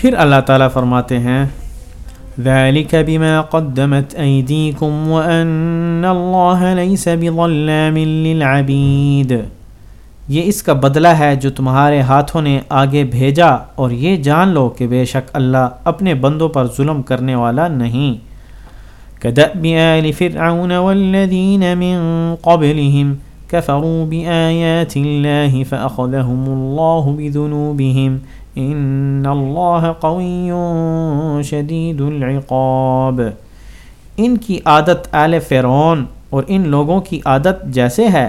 پھر اللہ تعالیٰ فرماتے ہیں، ذلك بما قدمت أيديكم وأن الله ليس بظلام للعبيد۔ یہ اس کا بدلہ ہے جو تمہارے ہاتھوں نے آگے بھیجا، اور یہ جان لو کہ بے شک اللہ اپنے بندوں پر ظلم کرنے والا نہیں۔ كدأب آل فرعون والذين من قبلهم كفروا بآيات الله فأخذهم الله بذنوبهم ان اللہ قوی شدید العقاب۔ ان کی عادت آل فرعون اور ان لوگوں کی عادت جیسے ہے۔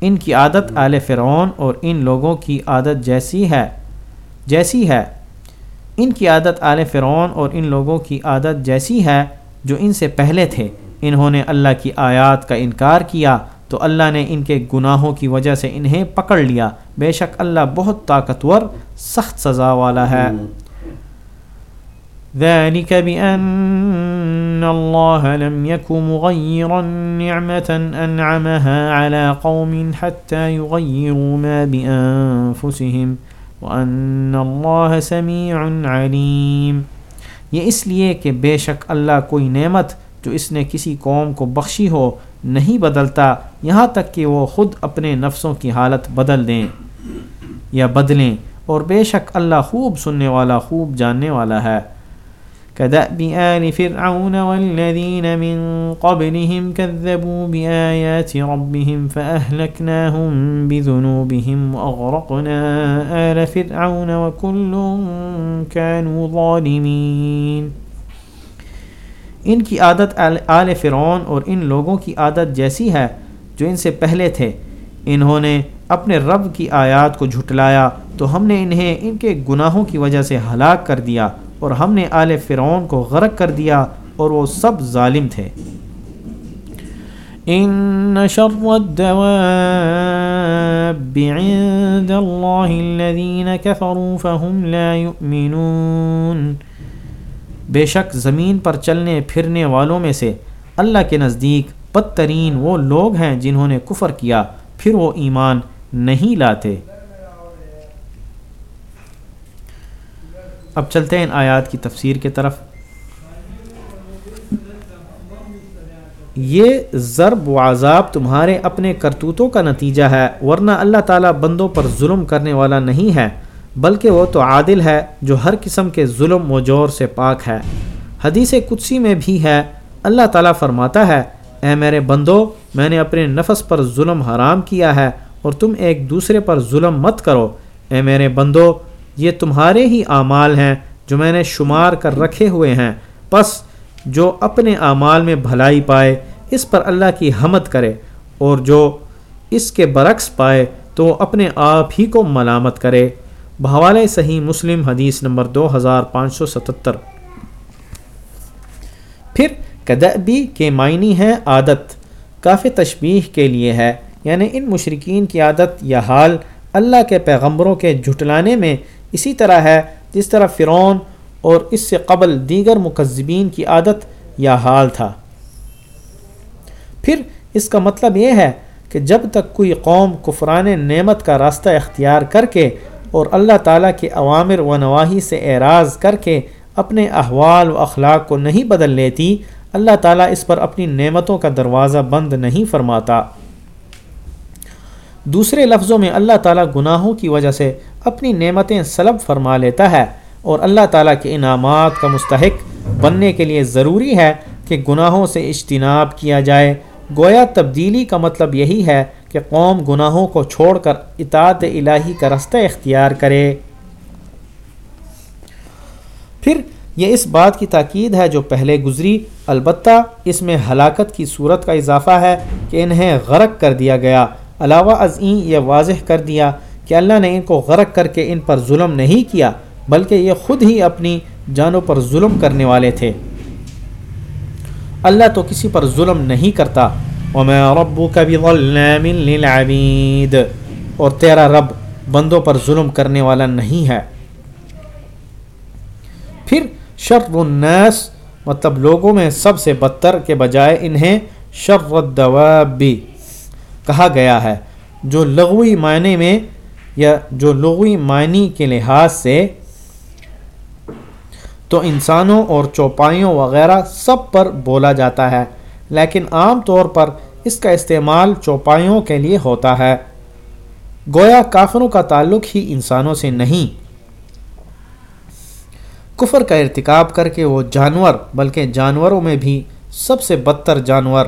ان کی عادت آل فرعون اور ان لوگوں کی عادت جیسی ہے۔ جیسی ہے۔ ان کی عادت آل فرعون اور ان لوگوں کی عادت جیسی ہے جو ان سے پہلے تھے۔ انہوں نے اللہ کی آیات کا انکار کیا تو اللہ نے ان کے گناہوں کی وجہ سے انہیں پکڑ لیا۔ بے شک اللہ بہت طاقتور سخت سزا والا ہے۔ ذلك بأن الله لم يكن مغيرا نعمة أنعمها على قوم حتى يغيروا ما بأنفسهم وأن الله سميع عليم۔ یہ اس لیے کہ بے شک اللہ کوئی نعمت جو اس نے کسی قوم کو بخشی ہو نہیں بدلتا یہاں تک کہ وہ خود اپنے نفسوں کی حالت بدل دیں۔ یا بدلیں اور بے شک اللہ خوب سننے والا، خوب جاننے والا ہے۔ كدأب آل فرعون والذين من قبلهم كذبوا بآيات ربهم فأهلكناهم بذنوبهم وأغرقنا آل فرعون وكل كانوا ظالمين۔ ان کی عادت آل فرعون اور ان لوگوں کی عادت جیسی ہے جو ان سے پہلے تھے۔ انہوں نے اپنے رب کی آیات کو جھٹلایا تو ہم نے انہیں ان کے گناہوں کی وجہ سے ہلاک کر دیا اور ہم نے آل فرعون کو غرق کر دیا اور وہ سب ظالم تھے۔ ان شر الدواب عند الذين كفروا فهم لا يؤمنون بے شک زمین پر چلنے پھرنے والوں میں سے اللہ کے نزدیک بدترین وہ لوگ ہیں جنہوں نے کفر کیا پھر وہ ایمان نہیں لاتے۔ اب چلتے ہیں ان آیات کی تفسیر کی طرف۔ یہ ضرب و عذاب تمہارے اپنے کرتوتوں کا نتیجہ ہے، ورنہ اللہ تعالیٰ بندوں پر ظلم کرنے والا نہیں ہے، بلکہ وہ تو عادل ہے جو ہر قسم کے ظلم و جور سے پاک ہے۔ حدیث قدسی میں بھی ہے، اللہ تعالیٰ فرماتا ہے، اے میرے بندو، میں نے اپنے نفس پر ظلم حرام کیا ہے اور تم ایک دوسرے پر ظلم مت کرو۔ اے میرے بندو، یہ تمہارے ہی اعمال ہیں جو میں نے شمار کر رکھے ہوئے ہیں۔ پس جو اپنے اعمال میں بھلائی پائے، اس پر اللہ کی حمد کرے، اور جو اس کے برعکس پائے، تو اپنے آپ ہی کو ملامت کرے۔ بحوالۂ صحیح مسلم، حدیث نمبر دو ہزار پانچ سو ستتر۔ پھر کدبی کے معنی ہے عادت، کافی تشبیح کے لیے ہے۔ یعنی ان مشرقین کی عادت یا حال اللہ کے پیغمبروں کے جھٹلانے میں اسی طرح ہے جس طرح فرعون اور اس سے قبل دیگر مکذبین کی عادت یا حال تھا۔ پھر اس کا مطلب یہ ہے کہ جب تک کوئی قوم کفران نعمت کا راستہ اختیار کر کے اور اللہ تعالیٰ کے عوامر و نواحی سے اعراض کر کے اپنے احوال و اخلاق کو نہیں بدل لیتی، اللہ تعالیٰ اس پر اپنی نعمتوں کا دروازہ بند نہیں فرماتا۔ دوسرے لفظوں میں اللہ تعالیٰ گناہوں کی وجہ سے اپنی نعمتیں سلب فرما لیتا ہے اور اللہ تعالیٰ کے انعامات کا مستحق بننے کے لیے ضروری ہے کہ گناہوں سے اجتناب کیا جائے۔ گویا تبدیلی کا مطلب یہی ہے کہ قوم گناہوں کو چھوڑ کر اطاعت الہی کا رستہ اختیار کرے۔ پھر یہ اس بات کی تاکید ہے جو پہلے گزری۔ البتہ اس میں ہلاکت کی صورت کا اضافہ ہے کہ انہیں غرق کر دیا گیا۔ علاوہ ازیں یہ واضح کر دیا کہ اللہ نے ان کو غرق کر کے ان پر ظلم نہیں کیا، بلکہ یہ خود ہی اپنی جانوں پر ظلم کرنے والے تھے۔ اللہ تو کسی پر ظلم نہیں کرتا۔ رب کبھی اور تیرا رب بندوں پر ظلم کرنے والا نہیں ہے۔ پھر شر الناس مطلب لوگوں میں سب سے بدتر کے بجائے انہیں شر الدواب۔ بھی کہا گیا ہے، جو لغوی معنی میں یا جو لغوی معنی کے لحاظ سے تو انسانوں اور چوپائیوں وغیرہ سب پر بولا جاتا ہے، لیکن عام طور پر اس کا استعمال چوپائیوں کے لیے ہوتا ہے۔ گویا کافروں کا تعلق ہی انسانوں سے نہیں۔ کفر کا ارتکاب کر کے وہ جانور، بلکہ جانوروں میں بھی سب سے بدتر جانور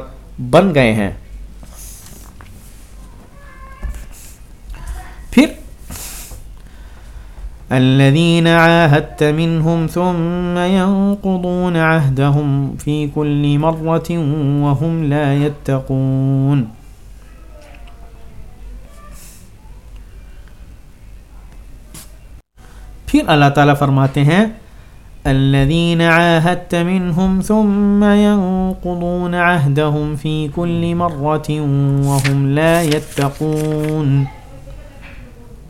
بن گئے ہیں۔ الذين عاهدت منهم ثم ينقضون عهدهم في كل مرة وهم لا يتقون. پھر اللہ تعالیٰ فرماتے ہیں، الذين عاهدت منهم ثم ينقضون عهدهم في كل مرة وهم لا يتقون.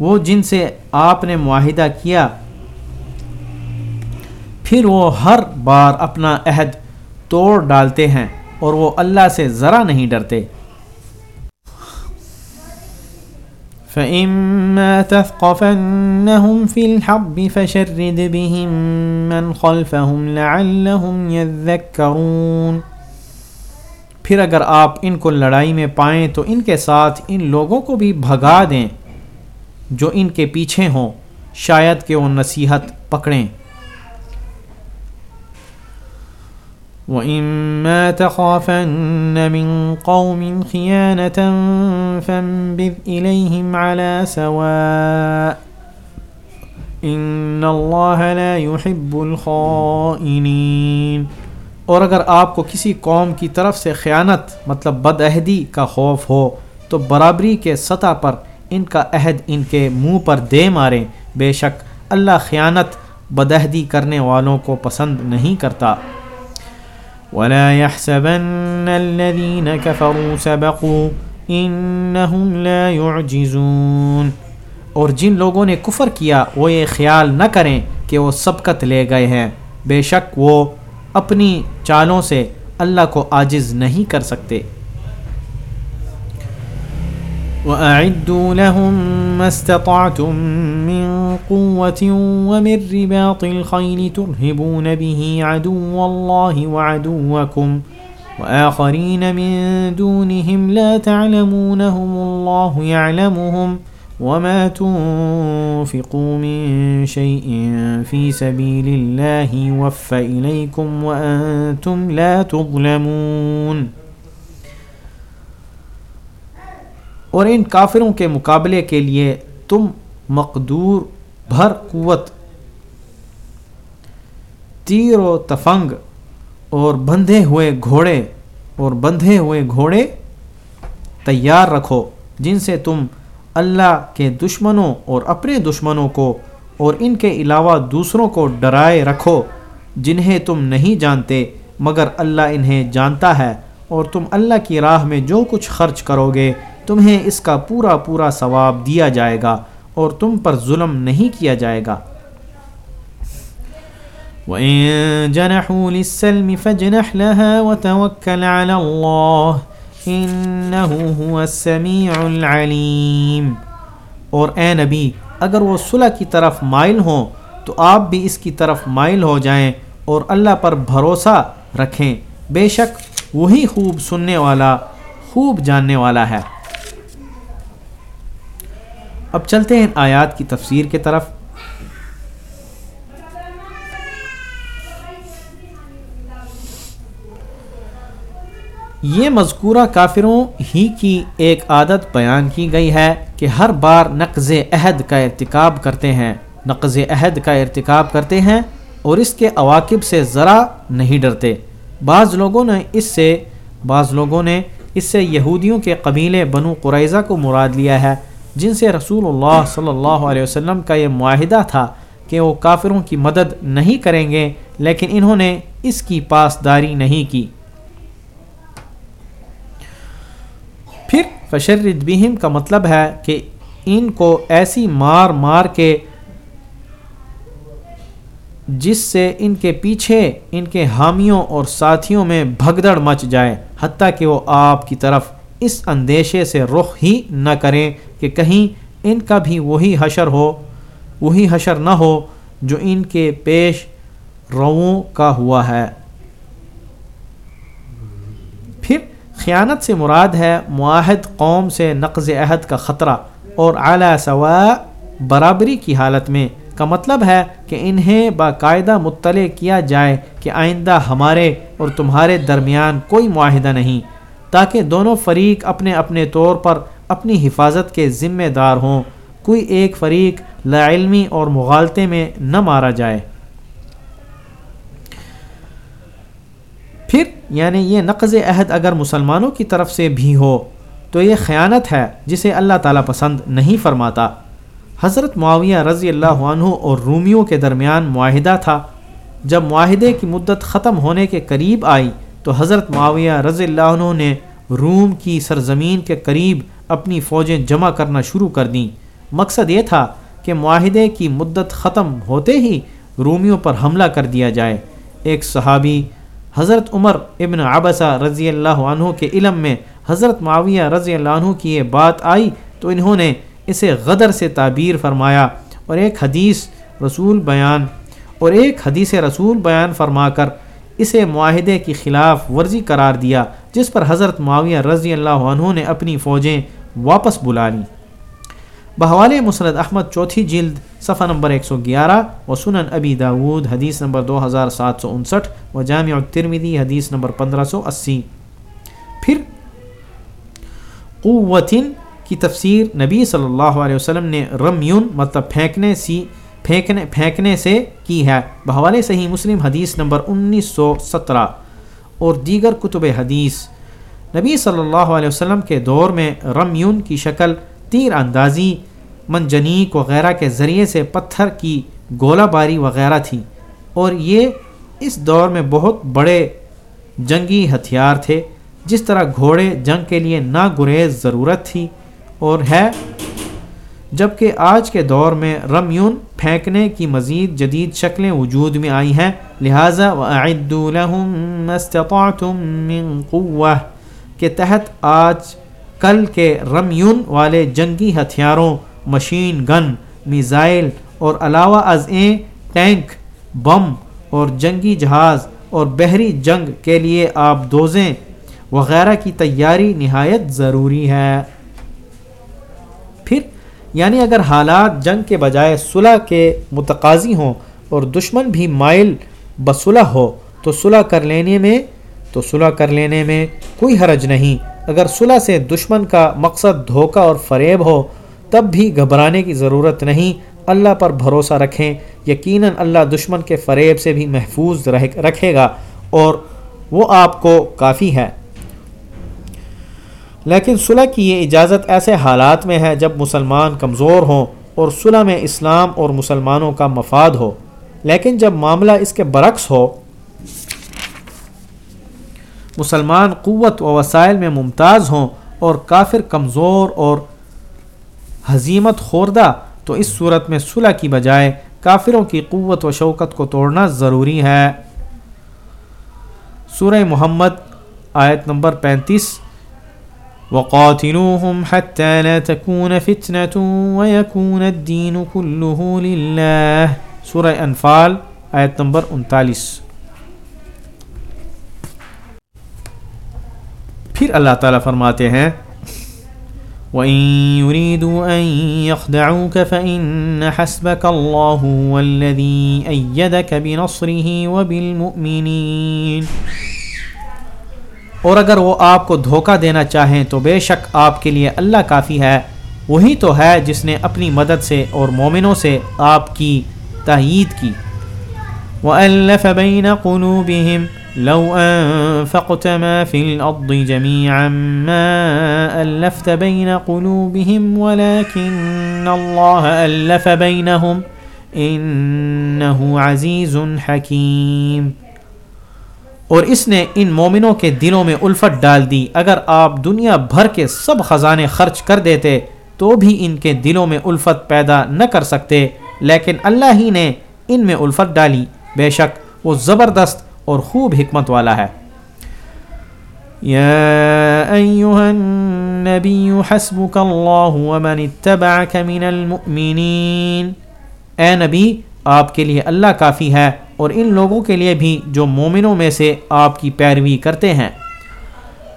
وہ جن سے آپ نے معاہدہ کیا، پھر وہ ہر بار اپنا عہد توڑ ڈالتے ہیں اور وہ اللہ سے ذرا نہیں ڈرتے۔ فَإِمَّا تَثْقَفَنَّهُمْ فِي الْحَرْبِ فَشَرِّدْ بِهِمْ مَنْ خَلْفَهُمْ لَعَلَّهُمْ يَذَّكَّرُونَ۔ پھر اگر آپ ان کو لڑائی میں پائیں تو ان کے ساتھ ان لوگوں کو بھی بھگا دیں۔ جو ان کے پیچھے ہوں، شاید کہ وہ نصیحت پکڑیں۔ وَإِمَّا تَخَافَنَّ مِن قَوْمٍ خِيَانَةً فَانبِذْ إِلَيْهِمْ عَلَى سَوَاءٍ إِنَّ اللَّهَ لَا يُحِبُّ الْخَائِنِينَ۔ اور اگر آپ کو کسی قوم کی طرف سے خیانت مطلب بدعہدی کا خوف ہو، تو برابری کے سطح پر ان کا عہد ان کے منہ پر دے ماریں۔ بے شک اللہ خیانت بدہدی کرنے والوں کو پسند نہیں کرتا۔ ولا يحسبن الذين كفروا سبقوا انهم لا يعجزون۔ اور جن لوگوں نے کفر کیا، وہ یہ خیال نہ کریں کہ وہ سبقت لے گئے ہیں۔ بے شک وہ اپنی چالوں سے اللہ کو عاجز نہیں کر سکتے۔ وَأَعِدُّوا لَهُم مَّا اسْتَطَعْتُم مِّن قُوَّةٍ وَمِن رِّبَاطِ الْخَيْلِ تُرْهِبُونَ بِهِ عَدُوَّ اللَّهِ وَعَدُوَّكُمْ وَآخَرِينَ مِن دُونِهِمْ لَا تَعْلَمُونَهُمُ اللَّهُ يَعْلَمُهُمْ وَمَا تُنفِقُوا مِن شَيْءٍ فِي سَبِيلِ اللَّهِ يُوَفَّ إِلَيْكُمْ وَأَنتُمْ لَا تُظْلَمُونَ اور ان کافروں کے مقابلے کے لیے تم مقدور بھر قوت، تیر و تفنگ اور بندھے ہوئے گھوڑے اور بندھے ہوئے گھوڑے تیار رکھو، جن سے تم اللہ کے دشمنوں اور اپنے دشمنوں کو اور ان کے علاوہ دوسروں کو ڈرائے رکھو، جنہیں تم نہیں جانتے، مگر اللہ انہیں جانتا ہے اور تم اللہ کی راہ میں جو کچھ خرچ کرو گے تمہیں اس کا پورا پورا ثواب دیا جائے گا اور تم پر ظلم نہیں کیا جائے گا۔ وَإِن جَنَحُوا لِلسَّلْمِ فَجْنَحْ لَهَا وَتَوَكَّلْ عَلَى اللَّهِ إِنَّهُ هُوَ السَّمِيعُ الْعَلِيمُ۔ اور اے نبی، اگر وہ صلح کی طرف مائل ہوں، تو آپ بھی اس کی طرف مائل ہو جائیں اور اللہ پر بھروسہ رکھیں۔ بے شک وہی خوب سننے والا، خوب جاننے والا ہے۔ اب چلتے ہیں آیات کی تفسیر کے طرف۔ یہ مذکورہ کافروں ہی کی ایک عادت بیان کی گئی ہے کہ ہر بار نقض عہد کا ارتکاب کرتے ہیں۔ نقض عہد کا ارتکاب کرتے ہیں اور اس کے عواقب سے ذرا نہیں ڈرتے۔ بعض لوگوں نے اس سے، بعض لوگوں نے اس سے یہودیوں کے قبیلے بنو قریضہ کو مراد لیا ہے۔ جن سے رسول اللہ صلی اللہ علیہ وسلم کا یہ معاہدہ تھا کہ وہ کافروں کی مدد نہیں کریں گے، لیکن انہوں نے اس کی پاسداری نہیں کی۔ پھر فشرد بہم کا مطلب ہے کہ ان کو ایسی مار مار کے جس سے ان کے پیچھے ان کے حامیوں اور ساتھیوں میں بھگدڑ مچ جائے، حتیٰ کہ وہ آپ کی طرف اس اندیشے سے رخ ہی نہ کریں کہ کہیں ان کا بھی وہی حشر ہو، وہی حشر نہ ہو جو ان کے پیش رووں کا ہوا ہے۔ پھر خیانت سے مراد ہے معاہد قوم سے نقض عہد کا خطرہ اور اعلیٰ سوا برابری کی حالت میں، کا مطلب ہے کہ انہیں باقاعدہ مطلع کیا جائے کہ آئندہ ہمارے اور تمہارے درمیان کوئی معاہدہ نہیں۔ تاکہ دونوں فریق اپنے اپنے طور پر اپنی حفاظت کے ذمہ دار ہوں، کوئی ایک فریق لا علمی اور مغالطے میں نہ مارا جائے۔ پھر یعنی یہ نقض عہد اگر مسلمانوں کی طرف سے بھی ہو، تو یہ خیانت ہے جسے اللہ تعالیٰ پسند نہیں فرماتا۔ حضرت معاویہ رضی اللہ عنہ اور رومیوں کے درمیان معاہدہ تھا۔ جب معاہدے کی مدت ختم ہونے کے قریب آئی تو حضرت معاویہ رضی اللہ عنہ نے روم کی سرزمین کے قریب اپنی فوجیں جمع کرنا شروع کر دیں۔ مقصد یہ تھا کہ معاہدے کی مدت ختم ہوتے ہی رومیوں پر حملہ کر دیا جائے۔ ایک صحابی، حضرت عمر ابن عبسہ رضی اللہ عنہ کے علم میں حضرت معاویہ رضی اللہ عنہ کی یہ بات آئی تو انہوں نے اسے غدر سے تعبیر فرمایا اور ایک حدیث رسول بیان اور ایک حدیث رسول بیان فرما کر اسے معاہدے کی خلاف ورزی قرار دیا، جس پر حضرت معاویہ رضی اللہ عنہ نے اپنی فوجیں واپس بلا لیں۔ بحوال مسرد احمد چوتھی جلد، صفحہ نمبر 111 و سنن ابی داود حدیث نمبر 2769 و جامع الترمذی، حدیث نمبر 1580 پھر، قوتن کی تفسیر نبی صلی اللہ علیہ وسلم نے رمیون مطلب پھینکنے سی پھینکنے پھینکنے سے کی ہے۔ بحوالے صحیح مسلم حدیث نمبر 1917 اور دیگر کتب حدیث۔ نبی صلی اللہ علیہ وسلم کے دور میں رمیون کی شکل تیر اندازی منجنیک وغیرہ کے ذریعے سے پتھر کی گولہ باری وغیرہ تھی۔ اور یہ اس دور میں بہت بڑے جنگی ہتھیار تھے، جس طرح گھوڑے جنگ کے لیے نا گریز ضرورت تھی اور ہے جبکہ آج کے دور میں رمیون پھینکنے کی مزید جدید شکلیں وجود میں آئی ہیں، لہٰذا کے تحت آج کل کے رمیون والے جنگی ہتھیاروں، مشین گن، میزائل اور علاوہ ازیں ٹینک، بم اور جنگی جہاز اور بحری جنگ کے لیے آب دوزیں وغیرہ کی تیاری نہایت ضروری ہے۔ یعنی اگر حالات جنگ کے بجائے صلح کے متقاضی ہوں اور دشمن بھی مائل بصلح ہو، تو صلح کر لینے میں، تو صلح کر لینے میں کوئی حرج نہیں۔ اگر صلح سے دشمن کا مقصد دھوکہ اور فریب ہو، تب بھی گھبرانے کی ضرورت نہیں۔ اللہ پر بھروسہ رکھیں۔ یقیناً اللہ دشمن کے فریب سے بھی محفوظ رکھے گا اور وہ آپ کو کافی ہے۔ لیکن صلح کی یہ اجازت ایسے حالات میں ہے جب مسلمان کمزور ہوں اور صلح میں اسلام اور مسلمانوں کا مفاد ہو۔ لیکن جب معاملہ اس کے برعکس ہو، مسلمان قوت و وسائل میں ممتاز ہوں اور کافر کمزور اور حزیمت خوردہ، تو اس صورت میں صلح کی بجائے کافروں کی قوت و شوکت کو توڑنا ضروری ہے۔ سورہ محمد، آیت نمبر پینتیس۔ وقاتلوهم حتى لا تكون فتنة ويكون الدين كله لله. سورہ انفال، آیت نمبر انتالیس. پھر اللہ تعالیٰ فرماتے ہیں، وَإِن يُرِيدُوا أَن يَخْدَعُوكَ فَإِنَّ حَسْبَكَ اللَّهُ وَالَّذِي أَيَّدَكَ بِنَصْرِهِ وَبِالْمُؤْمِنِينَ. اور اگر وہ آپ کو دھوکہ دینا چاہیں تو بے شک آپ کے لیے اللہ کافی ہے۔ وہی تو ہے جس نے اپنی مدد سے اور مومنوں سے آپ کی تائید کی۔ وَأَلَّفَ بَيْنَ قُلُوبِهِمْ لو أنفقت ما في الأرض جميعا ما ألفت بين قلوبهم ولكن الله ألف بينهم إنه عزيز حكيم۔ اور اس نے ان مومنوں کے دلوں میں الفت ڈال دی۔ اگر آپ دنیا بھر کے سب خزانے خرچ کر دیتے، تو بھی ان کے دلوں میں الفت پیدا نہ کر سکتے۔ لیکن اللہ ہی نے ان میں الفت ڈالی۔ بے شک وہ زبردست اور خوب حکمت والا ہے۔ یا ایوہا النبی حسبک اللہ ومن اتبعک من المؤمنین۔ اے نبی، آپ کے لیے اللہ کافی ہے۔ اور ان لوگوں کے لیے بھی جو مومنوں میں سے آپ کی پیروی کرتے ہیں۔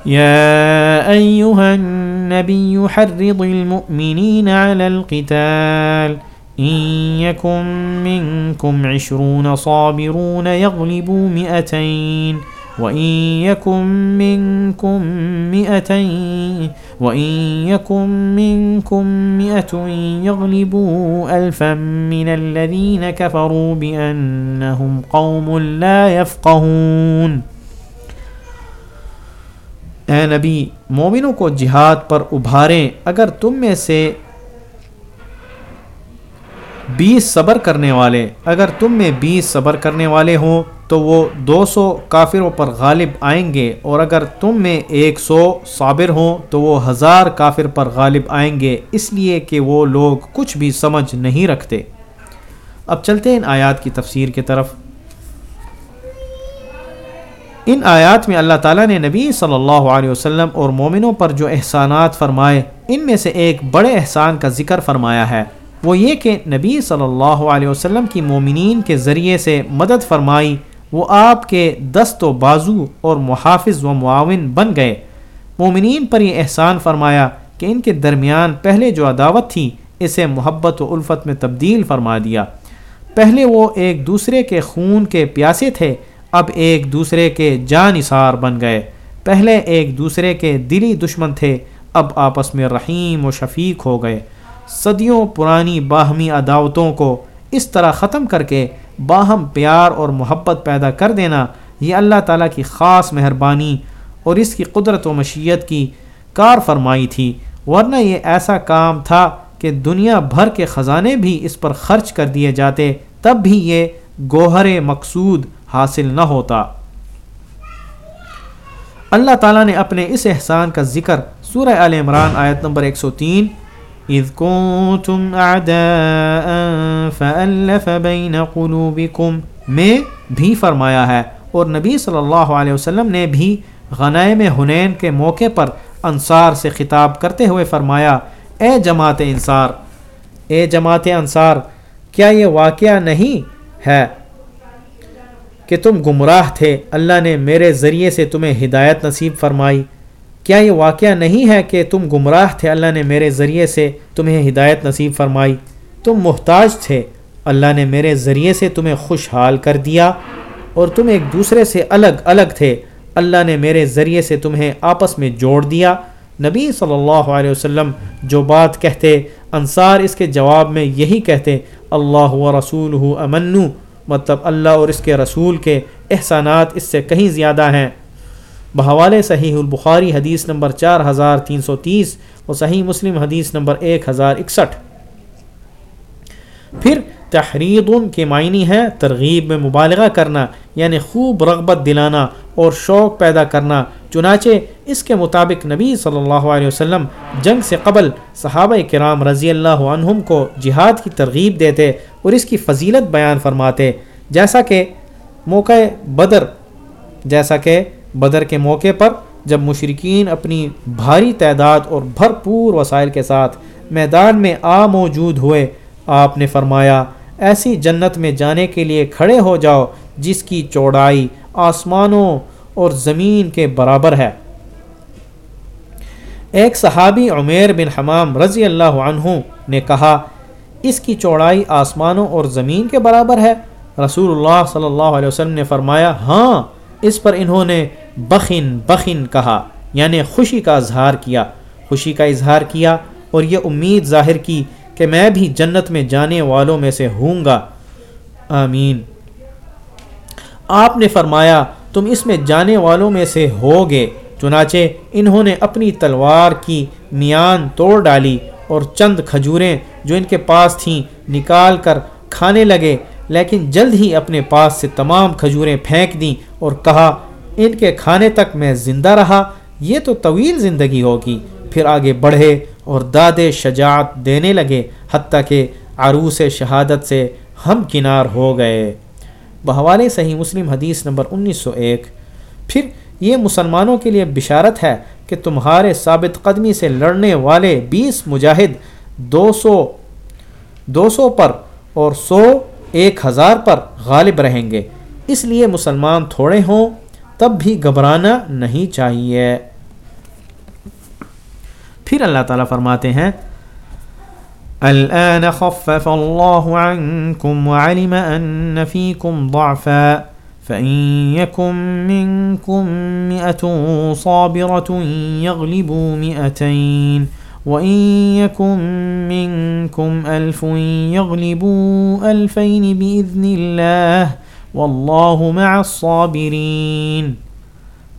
يا أيها النبي حرض المؤمنين على القتال إن يكن منكم عشرون صابرون يغلبوا مئتين وإن يكن منكم مئتين وإن يكن منكم مئة يغلبوا ألفا من الذين كفروا بأنهم قوم لا يفقهون۔ اے نبی، مومنوں کو جہاد پر ابھاریں، اگر تم میں سے بیس صبر کرنے والے، اگر تم میں بیس صبر کرنے والے ہوں تو وہ دو سو کافروں پر غالب آئیں گے، اور اگر تم میں ایک سو صابر ہوں تو وہ ہزار کافر پر غالب آئیں گے، اس لیے کہ وہ لوگ کچھ بھی سمجھ نہیں رکھتے۔ اب چلتے ہیں ان آیات کی تفسیر کی طرف۔ ان آیات میں اللہ تعالیٰ نے نبی صلی اللہ علیہ وسلم اور مومنوں پر جو احسانات فرمائے، ان میں سے ایک بڑے احسان کا ذکر فرمایا ہے۔ وہ یہ کہ نبی صلی اللہ علیہ وسلم کی مومنین کے ذریعے سے مدد فرمائی، وہ آپ کے دست و بازو اور محافظ و معاون بن گئے۔ مومنین پر یہ احسان فرمایا کہ ان کے درمیان پہلے جو عداوت تھی، اسے محبت و الفت میں تبدیل فرما دیا۔ پہلے وہ ایک دوسرے کے خون کے پیاسے تھے، اب ایک دوسرے کے جانثار بن گئے۔ پہلے ایک دوسرے کے دلی دشمن تھے، اب آپس میں رحیم و شفیق ہو گئے۔ صدیوں پرانی باہمی عداوتوں کو اس طرح ختم کر کے باہم پیار اور محبت پیدا کر دینا یہ اللہ تعالیٰ کی خاص مہربانی اور اس کی قدرت و مشیت کی کار فرمائی تھی، ورنہ یہ ایسا کام تھا کہ دنیا بھر کے خزانے بھی اس پر خرچ کر دیے جاتے تب بھی یہ گوہر مقصود حاصل نہ ہوتا۔ اللہ تعالیٰ نے اپنے اس احسان کا ذکر سورہ عال عمران آیت نمبر 103 اذ كنتم اعداء فألف بین قلوبكم. میں بھی فرمایا ہے، اور نبی صلی اللہ علیہ وسلم نے بھی غنائم حنین کے موقع پر انصار سے خطاب کرتے ہوئے فرمایا، اے جماعت انصار، اے جماعت انصار، کیا یہ واقعہ نہیں ہے کہ تم گمراہ تھے؟ اللہ نے میرے ذریعے سے تمہیں ہدایت نصیب فرمائی۔ کیا یہ واقعہ نہیں ہے کہ تم گمراہ تھے؟ اللہ نے میرے ذریعے سے تمہیں ہدایت نصیب فرمائی۔ تم محتاج تھے۔ اللہ نے میرے ذریعے سے تمہیں خوشحال کر دیا اور تم ایک دوسرے سے الگ الگ تھے۔ اللہ نے میرے ذریعے سے تمہیں آپس میں جوڑ دیا۔ نبی صلی اللہ علیہ وسلم جو بات کہتے، انصار اس کے جواب میں یہی کہتے، اللہ و رسول امنو مطلب اللہ اور اس کے رسول کے احسانات اس سے کہیں زیادہ ہیں۔ بحوالِ صحیح البخاری حدیث نمبر چار ہزار تین سو تیس اور صحیح مسلم حدیث نمبر ایک ہزار اکسٹھ۔ پھر تحرید کے معنی ہے ترغیب میں مبالغہ کرنا یعنی خوب رغبت دلانا اور شوق پیدا کرنا، چنانچہ اس کے مطابق نبی صلی اللہ علیہ وسلم جنگ سے قبل صحابہ کرام رضی اللہ عنہم کو جہاد کی ترغیب دیتے اور اس کی فضیلت بیان فرماتے۔ جیسا کہ موقع بدر، جیسا کہ بدر کے موقع پر جب مشرقین اپنی بھاری تعداد اور بھرپور وسائل کے ساتھ میدان میں آ موجود ہوئے، آپ نے فرمایا، ایسی جنت میں جانے کے لیے کھڑے ہو جاؤ، جس کی چوڑائی آسمانوں اور زمین کے برابر ہے۔ ایک صحابی عمیر بن حمام رضی اللہ عنہ نے کہا، اس کی چوڑائی آسمانوں اور زمین کے برابر ہے۔ رسول اللہ صلی اللہ علیہ وسلم نے فرمایا ہاں اس پر انہوں نے بخن بخن کہا یعنی خوشی کا اظہار کیا۔ خوشی کا اظہار کیا اور یہ امید ظاہر کی کہ میں بھی جنت میں جانے والوں میں سے ہوں گا۔ آمین۔ آپ نے فرمایا، تم اس میں جانے والوں میں سے ہوگے۔ چنانچہ انہوں نے اپنی تلوار کی میان توڑ ڈالی اور چند کھجوریں جو ان کے پاس تھیں نکال کر کھانے لگے، لیکن جلد ہی اپنے پاس سے تمام کھجوریں پھینک دیں اور کہا ان کے کھانے تک میں زندہ رہا، یہ تو طویل زندگی ہوگی۔ پھر آگے بڑھے اور داد شجاعت دینے لگے، حتیٰ کہ عروس شہادت سے ہم کنار ہو گئے۔ بحوالے صحیح مسلم حدیث نمبر انیس سو ایک۔ پھر یہ مسلمانوں کے لیے بشارت ہے کہ تمہارے ثابت قدمی سے لڑنے والے بیس مجاہد دو سو دو سو پر اور سو ایک ہزار پر غالب رہیں گے۔ اس لیے مسلمان تھوڑے ہوں۔ تب بھی گھبرانا نہیں چاہیے۔ پھر اللہ تعالیٰ فرماتے ہیں، الآن خفف الله عنكم وعلم أن فيكم ضعفا فإن يكن منكم مئة صابرة يغلبوا مئتين وإن يكن منكم ألف يغلبوا ألفين بإذن الله والله مع الصابرين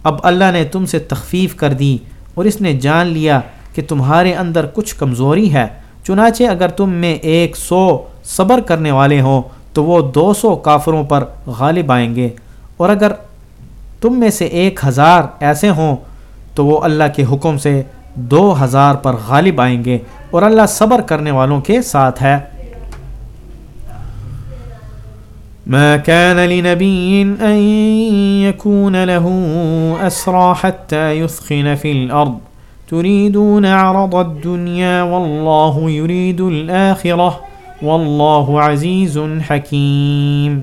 اب اللہ نے تم سے تخفیف کر دی اور اس نے جان لیا کہ تمہارے اندر کچھ کمزوری ہے۔ چنانچہ اگر تم میں ایک سو صبر کرنے والے ہوں تو وہ دو سو کافروں پر غالب آئیں گے۔ اور اگر تم میں سے ایک ہزار ایسے ہوں تو وہ اللہ کے حکم سے دو ہزار پر غالب آئیں گے۔ اور اللہ صبر کرنے والوں کے ساتھ ہے۔ ما كان لنبي أن يكون له أسرى حتى يثخن في الأرض. تريدون عرض الدنيا والله يريد الآخرة والله عزيز حكيم.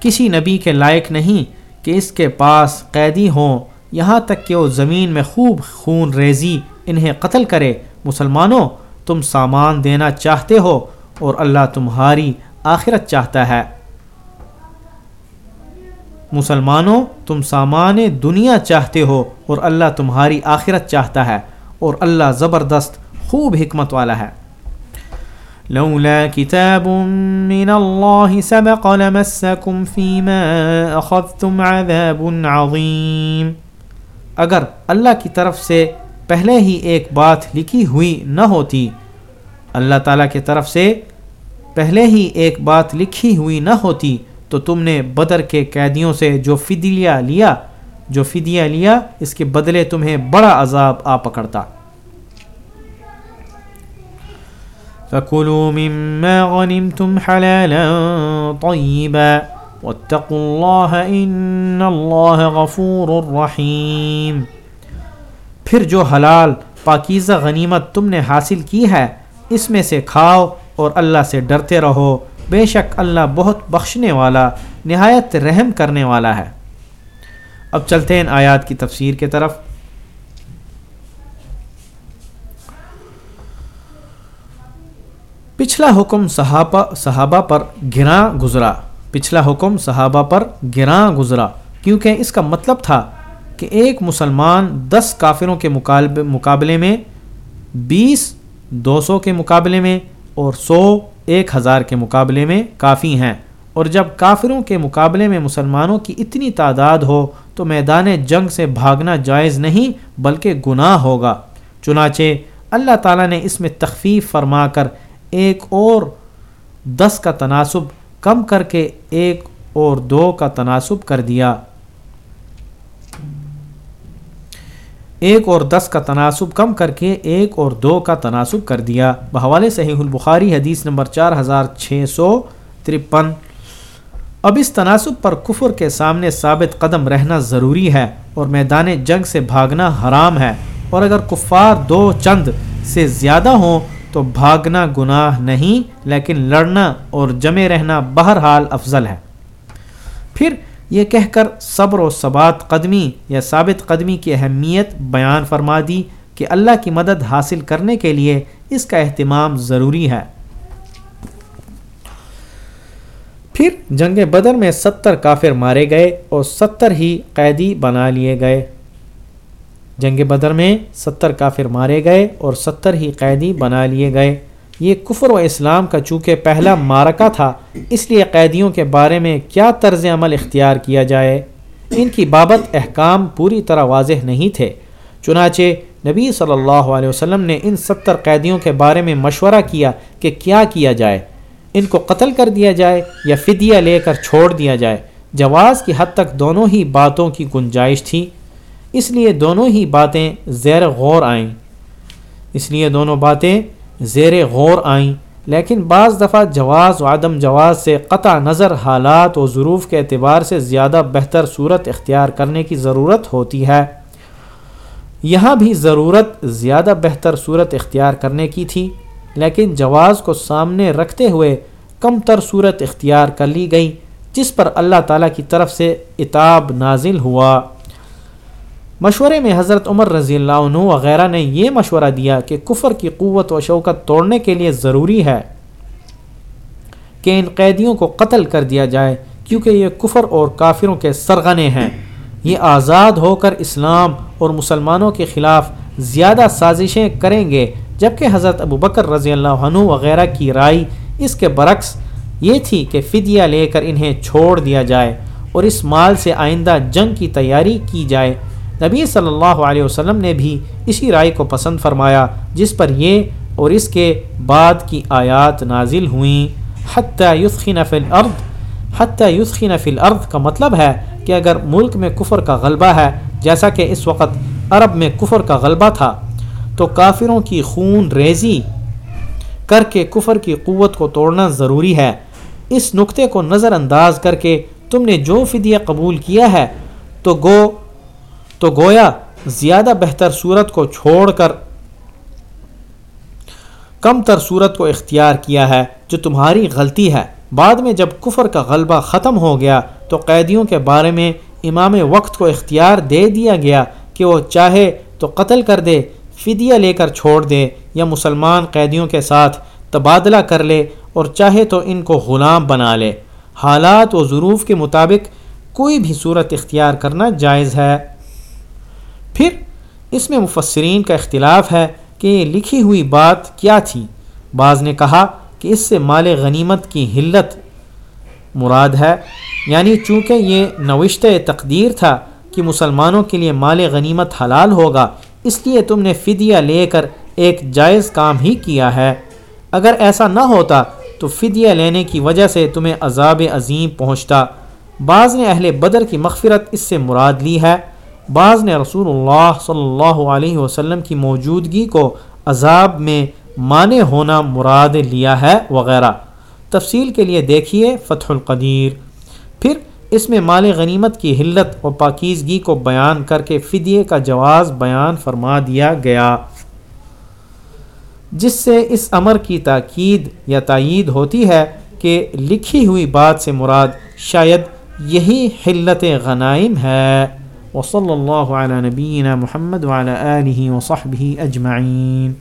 کسی نبی کے لائق نہیں کہ اس کے پاس قیدی ہوں یہاں تک کہ وہ زمین میں خوب خون ریزی انہیں قتل کرے. مسلمانوں، تم سامان دینا چاہتے ہو اور اللہ تمہاری آخرت چاہتا ہے۔ مسلمانوں، تم سامان دنیا چاہتے ہو اور اللہ تمہاری آخرت چاہتا ہے اور اللہ زبردست، خوب حکمت والا ہے۔ لولا كتاب من الله سبق لمسكم فيما اخذتم عذاب عظيم اگر اللہ کی طرف سے پہلے ہی ایک بات لکھی ہوئی نہ ہوتی، اللہ تعالیٰ کی طرف سے پہلے ہی ایک بات لکھی ہوئی نہ ہوتی تو تم نے بدر کے قیدیوں سے جو فدیہ لیا، جو فدیہ لیا، اس کے بدلے تمہیں بڑا عذاب آ پکڑتا۔ فَكُلُوا مِمَّا غَنِمْتُمْ حَلَالًا طَيِّبًا وَاتَّقُوا اللَّهَ إِنَّ اللَّهَ غَفُورٌ رَحِيمٌ۔ پھر جو حلال، پاکیزہ غنیمت تم نے حاصل کی ہے، اس میں سے کھاؤ اور اللہ سے ڈرتے رہو۔ بے شک اللہ بہت بخشنے والا، نہایت رحم کرنے والا ہے۔ اب چلتے ہیں آیات کی تفسیر کے طرف۔ پچھلا حکم صحابہ صحابہ پر گراں گزرا۔ پچھلا حکم صحابہ پر گراں گزرا۔ کیونکہ اس کا مطلب تھا کہ ایک مسلمان دس کافروں کے مقابلے میں، بیس دو سو کے مقابلے میں اور سو ایک ہزار کے مقابلے میں کافی ہیں۔ اور جب کافروں کے مقابلے میں مسلمانوں کی اتنی تعداد ہو، تو میدان جنگ سے بھاگنا جائز نہیں، بلکہ گناہ ہوگا۔ چنانچہ، اللہ تعالیٰ نے اس میں تخفیف فرما کر ایک اور دس کا تناسب کم کر کے ایک اور دو کا تناسب کر دیا۔ ایک اور دس کا تناسب کم کر کے ایک اور دو کا تناسب کر دیا۔ بحوالے صحیح البخاری حدیث نمبر چار ہزار چھ سو ترپن۔ اب اس تناسب پر کفر کے سامنے ثابت قدم رہنا ضروری ہے اور میدان جنگ سے بھاگنا حرام ہے۔ اور اگر کفار دو چند سے زیادہ ہوں تو بھاگنا گناہ نہیں، لیکن لڑنا اور جمے رہنا بہرحال افضل ہے۔ پھر یہ کہہ کر صبر و ثبات قدمی یا ثابت قدمی کی اہمیت بیان فرما دی کہ اللہ کی مدد حاصل کرنے کے لیے اس کا اہتمام ضروری ہے۔ پھر جنگ بدر میں ستر کافر مارے گئے اور ستر ہی قیدی بنا لیے گئے۔ جنگ بدر میں ستر کافر مارے گئے اور ستر ہی قیدی بنا لیے گئے۔ یہ کفر و اسلام کا چونکہ پہلا مارکہ تھا، اس لیے قیدیوں کے بارے میں کیا طرز عمل اختیار کیا جائے؟ ان کی بابت احکام پوری طرح واضح نہیں تھے۔ چنانچہ نبی صلی اللہ علیہ وسلم نے ان ستر قیدیوں کے بارے میں مشورہ کیا کہ کیا کیا جائے۔ ان کو قتل کر دیا جائے یا فدیہ لے کر چھوڑ دیا جائے۔ جواز کی حد تک دونوں ہی باتوں کی گنجائش تھی۔ اس لیے دونوں ہی باتیں زیر غور آئیں۔ اس لیے دونوں باتیں زیر غور آئیں۔ لیکن بعض دفعہ جواز و عدم جواز سے قطع نظر حالات و ظروف کے اعتبار سے زیادہ بہتر صورت اختیار کرنے کی ضرورت ہوتی ہے۔ یہاں بھی ضرورت زیادہ بہتر صورت اختیار کرنے کی تھی، لیکن جواز کو سامنے رکھتے ہوئے کم تر صورت اختیار کر لی گئی جس پر اللہ تعالیٰ کی طرف سے اتاب نازل ہوا۔ مشورے میں حضرت عمر رضی اللہ عنہ وغیرہ نے یہ مشورہ دیا کہ کفر کی قوت و شوکت توڑنے کے لیے ضروری ہے کہ ان قیدیوں کو قتل کر دیا جائے، کیونکہ یہ کفر اور کافروں کے سرغنے ہیں۔ یہ آزاد ہو کر اسلام اور مسلمانوں کے خلاف زیادہ سازشیں کریں گے، جبکہ حضرت ابو بکر رضی اللہ عنہ وغیرہ کی رائے اس کے برعکس یہ تھی کہ فدیہ لے کر انہیں چھوڑ دیا جائے اور اس مال سے آئندہ جنگ کی تیاری کی جائے۔ نبی صلی اللہ علیہ وسلم نے بھی اسی رائے کو پسند فرمایا، جس پر یہ اور اس کے بعد کی آیات نازل ہوئیں۔ حتیٰ یسخین فی الارض، حتیٰ یسخین فی الارض کا مطلب ہے کہ اگر ملک میں کفر کا غلبہ ہے، جیسا کہ اس وقت عرب میں کفر کا غلبہ تھا، تو کافروں کی خون ریزی کر کے کفر کی قوت کو توڑنا ضروری ہے۔ اس نقطے کو نظر انداز کر کے تم نے جو فدیہ قبول کیا ہے، تو گو تو گویا زیادہ بہتر صورت کو چھوڑ کر کم تر صورت کو اختیار کیا ہے جو تمہاری غلطی ہے۔ بعد میں جب کفر کا غلبہ ختم ہو گیا تو قیدیوں کے بارے میں امام وقت کو اختیار دے دیا گیا کہ وہ چاہے تو قتل کر دے، فدیہ لے کر چھوڑ دے یا مسلمان قیدیوں کے ساتھ تبادلہ کر لے اور چاہے تو ان کو غلام بنا لے۔ حالات و ظروف کے مطابق کوئی بھی صورت اختیار کرنا جائز ہے۔ پھر اس میں مفسرین کا اختلاف ہے کہ یہ لکھی ہوئی بات کیا تھی۔ بعض نے کہا کہ اس سے مال غنیمت کی حلت مراد ہے یعنی چونکہ یہ نوشتہ تقدیر تھا کہ مسلمانوں کے لیے مال غنیمت حلال ہوگا، اس لیے تم نے فدیہ لے کر ایک جائز کام ہی کیا ہے۔ اگر ایسا نہ ہوتا تو فدیہ لینے کی وجہ سے تمہیں عذاب عظیم پہنچتا۔ بعض نے اہل بدر کی مغفرت اس سے مراد لی ہے۔ بعض نے رسول اللہ صلی اللہ علیہ وسلم کی موجودگی کو عذاب میں معنی ہونا مراد لیا ہے وغیرہ۔ تفصیل کے لیے دیکھیے فتح القدیر۔ پھر اس میں مال غنیمت کی حلت و پاکیزگی کو بیان کر کے فدیے کا جواز بیان فرما دیا گیا۔ جس سے اس امر کی تاکید یا تائید ہوتی ہے کہ لکھی ہوئی بات سے مراد شاید یہی حلت غنائم ہے۔ وصلی اللہ علیہ نبینہ محمد وعلى آلہ وصحبہ اجمعین